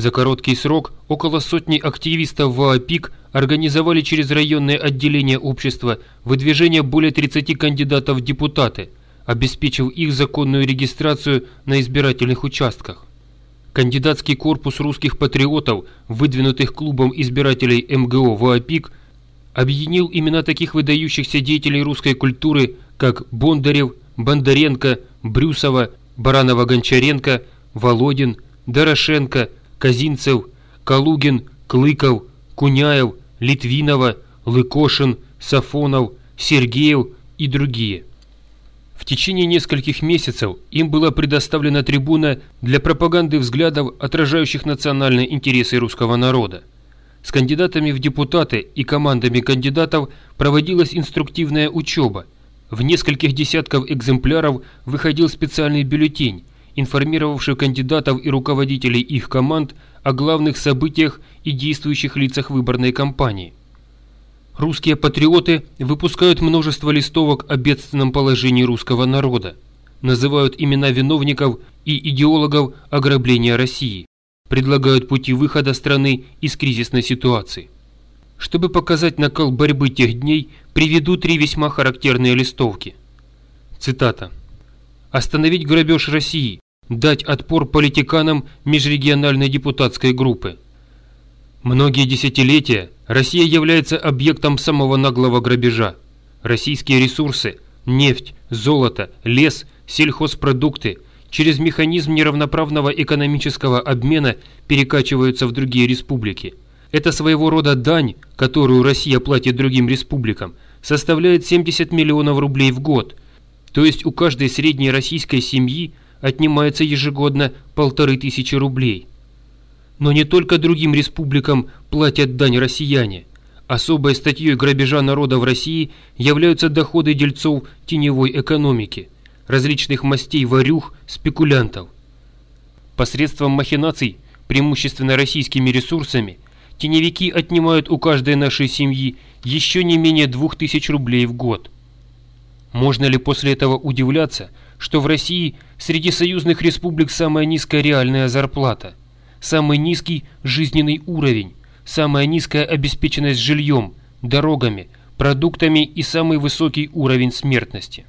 За короткий срок около сотни активистов ВАПИК организовали через районные отделения общества выдвижение более 30 кандидатов в депутаты, обеспечив их законную регистрацию на избирательных участках. Кандидатский корпус русских патриотов, выдвинутых клубом избирателей МГО ВАПИК, объединил имена таких выдающихся деятелей русской культуры, как Бондарев, Бондаренко, Брюсова, Баранова-Гончаренко, Володин, Дорошенко, Казинцев, Калугин, Клыков, Куняев, Литвинова, Лыкошин, Сафонов, Сергеев и другие. В течение нескольких месяцев им была предоставлена трибуна для пропаганды взглядов, отражающих национальные интересы русского народа. С кандидатами в депутаты и командами кандидатов проводилась инструктивная учеба. В нескольких десятков экземпляров выходил специальный бюллетень, информировавший кандидатов и руководителей их команд о главных событиях и действующих лицах выборной кампании. Русские патриоты выпускают множество листовок о бедственном положении русского народа, называют имена виновников и идеологов ограбления России, предлагают пути выхода страны из кризисной ситуации. Чтобы показать накал борьбы тех дней, приведу три весьма характерные листовки. Цитата. «Остановить грабеж России, дать отпор политиканам межрегиональной депутатской группы. Многие десятилетия Россия является объектом самого наглого грабежа. Российские ресурсы – нефть, золото, лес, сельхозпродукты – через механизм неравноправного экономического обмена перекачиваются в другие республики. Это своего рода дань, которую Россия платит другим республикам, составляет 70 миллионов рублей в год, то есть у каждой средней российской семьи отнимается ежегодно полторы тысячи рублей. Но не только другим республикам платят дань россияне. Особой статьей грабежа народа в России являются доходы дельцов теневой экономики, различных мастей варюх, спекулянтов. Посредством махинаций, преимущественно российскими ресурсами, теневики отнимают у каждой нашей семьи еще не менее 2000 рублей в год. Можно ли после этого удивляться, что в России среди союзных республик самая низкая реальная зарплата? самый низкий жизненный уровень, самая низкая обеспеченность жильем, дорогами, продуктами и самый высокий уровень смертности.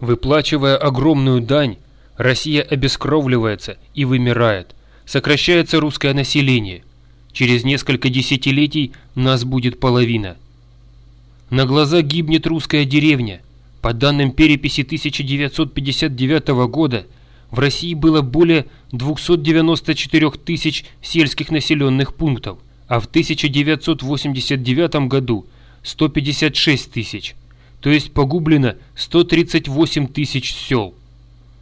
Выплачивая огромную дань, Россия обескровливается и вымирает, сокращается русское население. Через несколько десятилетий нас будет половина. На глаза гибнет русская деревня. По данным переписи 1959 года – в России было более 294 тысяч сельских населенных пунктов, а в 1989 году 156 тысяч, то есть погублено 138 тысяч сел.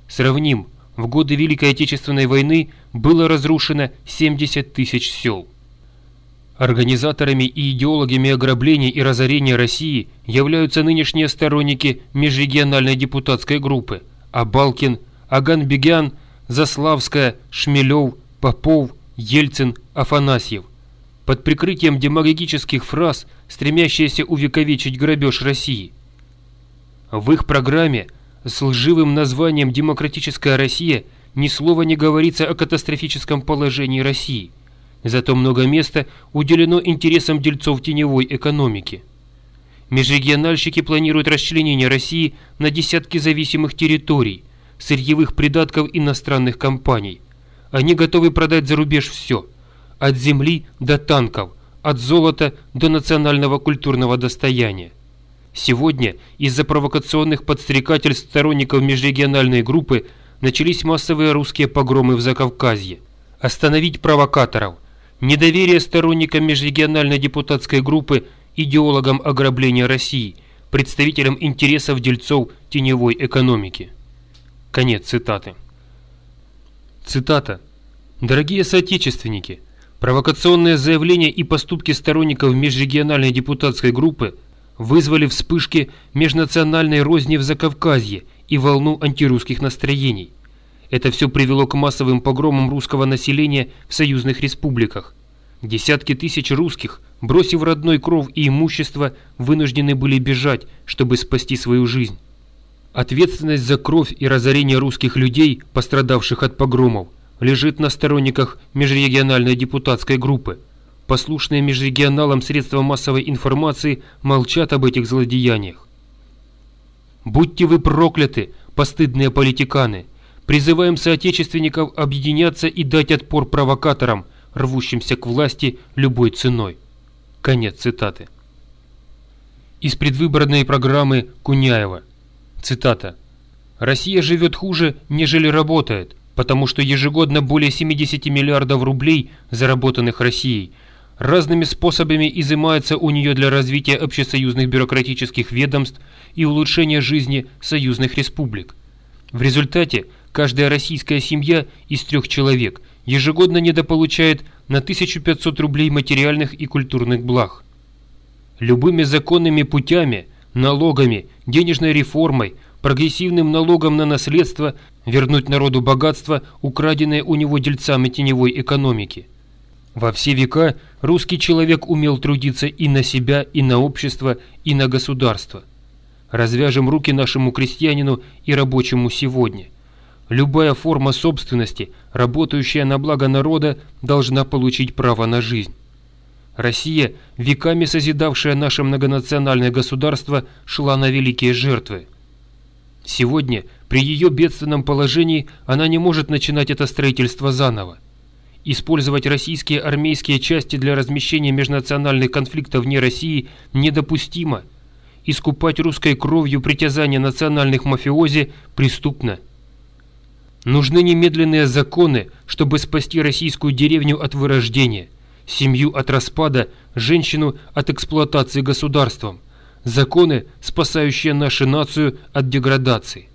Сравним, в годы Великой Отечественной войны было разрушено 70 тысяч сел. Организаторами и идеологами ограбления и разорения России являются нынешние сторонники межрегиональной депутатской группы Абалкин, Аганбегян, Заславская, Шмелев, Попов, Ельцин, Афанасьев. Под прикрытием демагогических фраз, стремящиеся увековечить грабеж России. В их программе с лживым названием «Демократическая Россия» ни слова не говорится о катастрофическом положении России. Зато много места уделено интересам дельцов теневой экономики. Межрегиональщики планируют расчленение России на десятки зависимых территорий – сырьевых придатков иностранных компаний. Они готовы продать за рубеж все, от земли до танков, от золота до национального культурного достояния. Сегодня из-за провокационных подстрекательств сторонников межрегиональной группы начались массовые русские погромы в Закавказье. Остановить провокаторов, недоверие сторонникам межрегиональной депутатской группы идеологам ограбления России, представителям интересов дельцов теневой экономики. Конец цитаты. Цитата. «Дорогие соотечественники, провокационные заявления и поступки сторонников межрегиональной депутатской группы вызвали вспышки межнациональной розни в Закавказье и волну антирусских настроений. Это все привело к массовым погромам русского населения в союзных республиках. Десятки тысяч русских, бросив родной кров и имущество, вынуждены были бежать, чтобы спасти свою жизнь. Ответственность за кровь и разорение русских людей, пострадавших от погромов, лежит на сторонниках межрегиональной депутатской группы. Послушные межрегионалам средства массовой информации молчат об этих злодеяниях. Будьте вы прокляты, постыдные политиканы! Призываем соотечественников объединяться и дать отпор провокаторам, рвущимся к власти любой ценой. Конец цитаты. Из предвыборной программы Куняева. Цитата. «Россия живет хуже, нежели работает, потому что ежегодно более 70 миллиардов рублей, заработанных Россией, разными способами изымается у нее для развития общесоюзных бюрократических ведомств и улучшения жизни союзных республик. В результате каждая российская семья из трех человек ежегодно недополучает на 1500 рублей материальных и культурных благ. Любыми законными путями, налогами, денежной реформой, прогрессивным налогом на наследство вернуть народу богатство, украденное у него дельцами теневой экономики. Во все века русский человек умел трудиться и на себя, и на общество, и на государство. Развяжем руки нашему крестьянину и рабочему сегодня. Любая форма собственности, работающая на благо народа, должна получить право на жизнь. Россия, веками созидавшая наше многонациональное государство, шла на великие жертвы. Сегодня, при ее бедственном положении, она не может начинать это строительство заново. Использовать российские армейские части для размещения межнациональных конфликтов вне России недопустимо. Искупать русской кровью притязания национальных мафиози преступно. Нужны немедленные законы, чтобы спасти российскую деревню от вырождения – семью от распада, женщину от эксплуатации государством, законы, спасающие нашу нацию от деградации.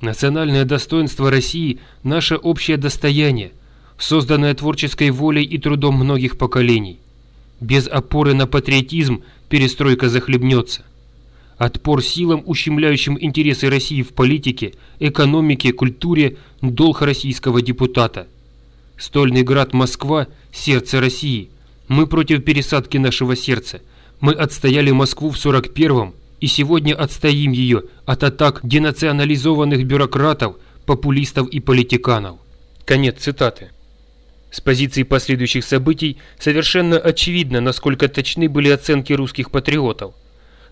Национальное достоинство России – наше общее достояние, созданное творческой волей и трудом многих поколений. Без опоры на патриотизм перестройка захлебнется. Отпор силам, ущемляющим интересы России в политике, экономике, культуре – долг российского депутата – Стольный град Москва – сердце России. Мы против пересадки нашего сердца. Мы отстояли Москву в 41-м и сегодня отстоим ее от атак денационализованных бюрократов, популистов и политиканов. Конец цитаты. С позиции последующих событий совершенно очевидно, насколько точны были оценки русских патриотов.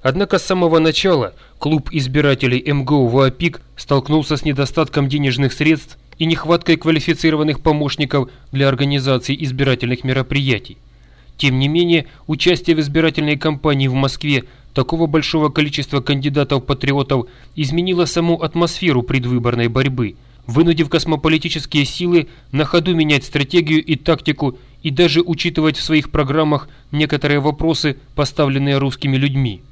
Однако с самого начала клуб избирателей МГУ ВАПИК столкнулся с недостатком денежных средств и нехваткой квалифицированных помощников для организации избирательных мероприятий. Тем не менее, участие в избирательной кампании в Москве такого большого количества кандидатов-патриотов изменило саму атмосферу предвыборной борьбы, вынудив космополитические силы на ходу менять стратегию и тактику и даже учитывать в своих программах некоторые вопросы, поставленные русскими людьми.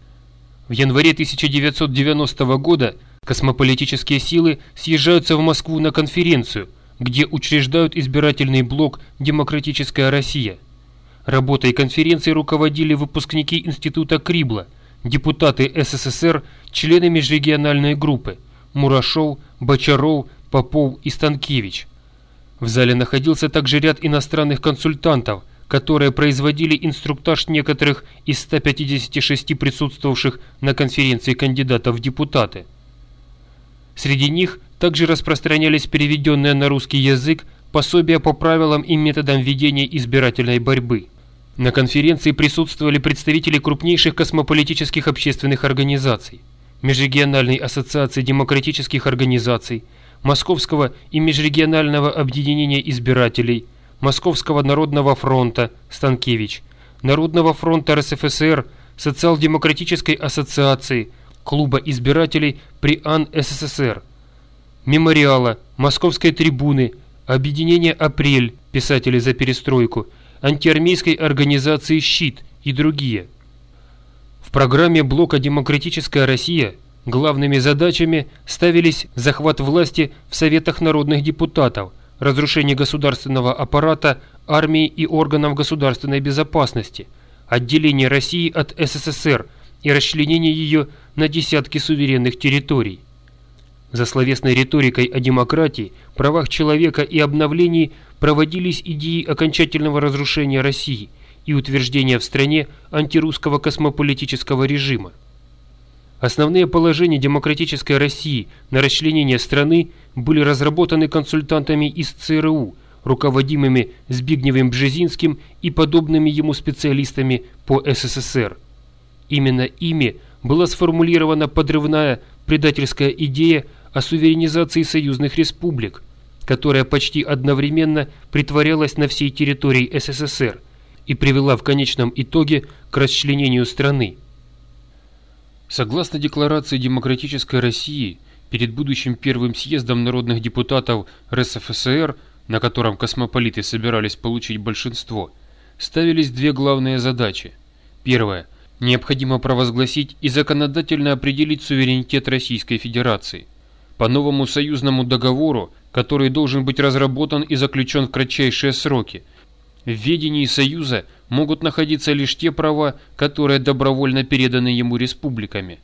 В январе 1990 года Космополитические силы съезжаются в Москву на конференцию, где учреждают избирательный блок «Демократическая Россия». Работой конференции руководили выпускники Института Крибла, депутаты СССР, члены межрегиональной группы Мурашов, Бочаров, Попов и Станкевич. В зале находился также ряд иностранных консультантов, которые производили инструктаж некоторых из 156 присутствовавших на конференции кандидатов в депутаты. Среди них также распространялись переведенные на русский язык пособия по правилам и методам ведения избирательной борьбы. На конференции присутствовали представители крупнейших космополитических общественных организаций, Межрегиональной ассоциации демократических организаций, Московского и Межрегионального объединения избирателей, Московского народного фронта Станкевич, Народного фронта РСФСР, Социал-демократической ассоциации – клуба избирателей при АН СССР, мемориала, Московской трибуны, объединения «Апрель», писатели за перестройку, антиармейской организации «Щит» и другие. В программе блока «Демократическая Россия» главными задачами ставились захват власти в Советах народных депутатов, разрушение государственного аппарата, армии и органов государственной безопасности, отделение России от СССР и расчленение ее на десятки суверенных территорий. За словесной риторикой о демократии, правах человека и обновлении проводились идеи окончательного разрушения России и утверждения в стране антирусского космополитического режима. Основные положения демократической России на расчленение страны были разработаны консультантами из ЦРУ, руководимыми Збигневым Бжезинским и подобными ему специалистами по СССР. Именно ими была сформулирована подрывная предательская идея о суверенизации союзных республик, которая почти одновременно притворялась на всей территории СССР и привела в конечном итоге к расчленению страны. Согласно Декларации Демократической России, перед будущим первым съездом народных депутатов РСФСР, на котором космополиты собирались получить большинство, ставились две главные задачи. Первая – необходимо провозгласить и законодательно определить суверенитет Российской Федерации. По новому союзному договору, который должен быть разработан и заключен в кратчайшие сроки, в ведении Союза могут находиться лишь те права, которые добровольно переданы ему республиками.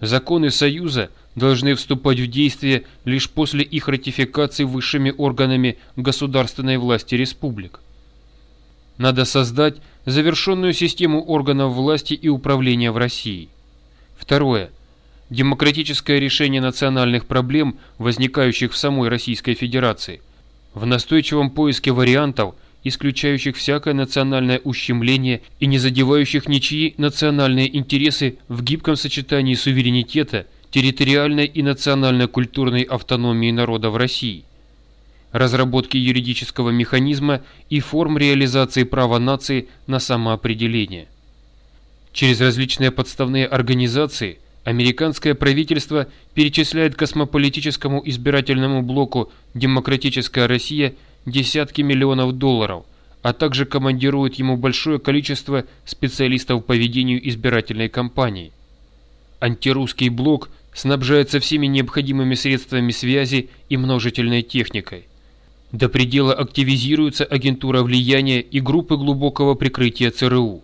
Законы Союза должны вступать в действие лишь после их ратификации высшими органами государственной власти республик. Надо создать завершенную систему органов власти и управления в России. Второе. Демократическое решение национальных проблем, возникающих в самой Российской Федерации. В настойчивом поиске вариантов – исключающих всякое национальное ущемление и не задевающих ничьи национальные интересы в гибком сочетании суверенитета, территориальной и национально-культурной автономии народа в России, разработки юридического механизма и форм реализации права нации на самоопределение. Через различные подставные организации американское правительство перечисляет космополитическому избирательному блоку «Демократическая Россия» десятки миллионов долларов, а также командирует ему большое количество специалистов по ведению избирательной кампании. Антирусский блок снабжается всеми необходимыми средствами связи и множительной техникой. До предела активизируется агентура влияния и группы глубокого прикрытия ЦРУ.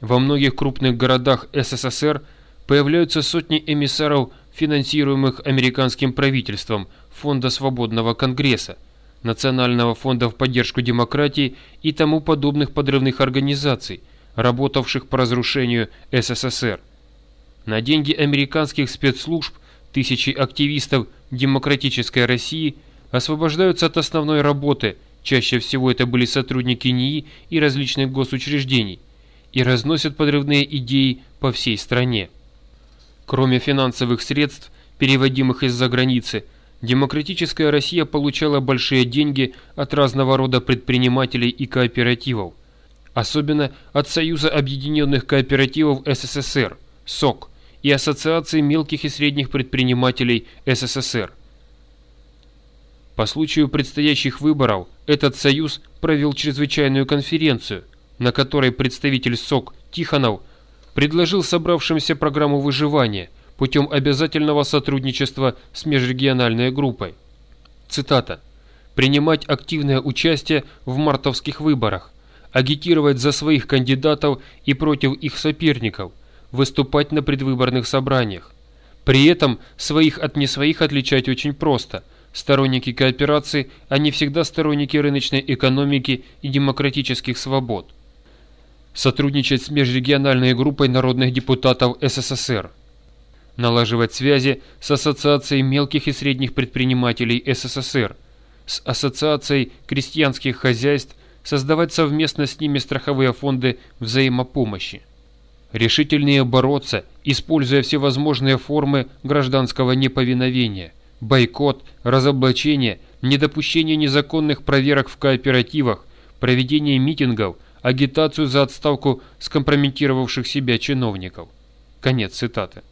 Во многих крупных городах СССР появляются сотни эмиссаров, финансируемых американским правительством Фонда Свободного Конгресса, Национального фонда в поддержку демократии и тому подобных подрывных организаций, работавших по разрушению СССР. На деньги американских спецслужб тысячи активистов демократической России освобождаются от основной работы, чаще всего это были сотрудники НИИ и различных госучреждений, и разносят подрывные идеи по всей стране. Кроме финансовых средств, переводимых из-за границы, Демократическая Россия получала большие деньги от разного рода предпринимателей и кооперативов, особенно от Союза объединенных кооперативов СССР, СОК, и Ассоциации мелких и средних предпринимателей СССР. По случаю предстоящих выборов этот союз провел чрезвычайную конференцию, на которой представитель СОК Тихонов предложил собравшимся программу выживания – путем обязательного сотрудничества с межрегиональной группой. Цитата. «Принимать активное участие в мартовских выборах, агитировать за своих кандидатов и против их соперников, выступать на предвыборных собраниях. При этом своих от не своих отличать очень просто. Сторонники кооперации, они всегда сторонники рыночной экономики и демократических свобод. Сотрудничать с межрегиональной группой народных депутатов СССР налаживать связи с Ассоциацией мелких и средних предпринимателей СССР, с Ассоциацией крестьянских хозяйств, создавать совместно с ними страховые фонды взаимопомощи. Решительнее бороться, используя всевозможные формы гражданского неповиновения, бойкот, разоблачение, недопущение незаконных проверок в кооперативах, проведение митингов, агитацию за отставку скомпрометировавших себя чиновников. Конец цитаты.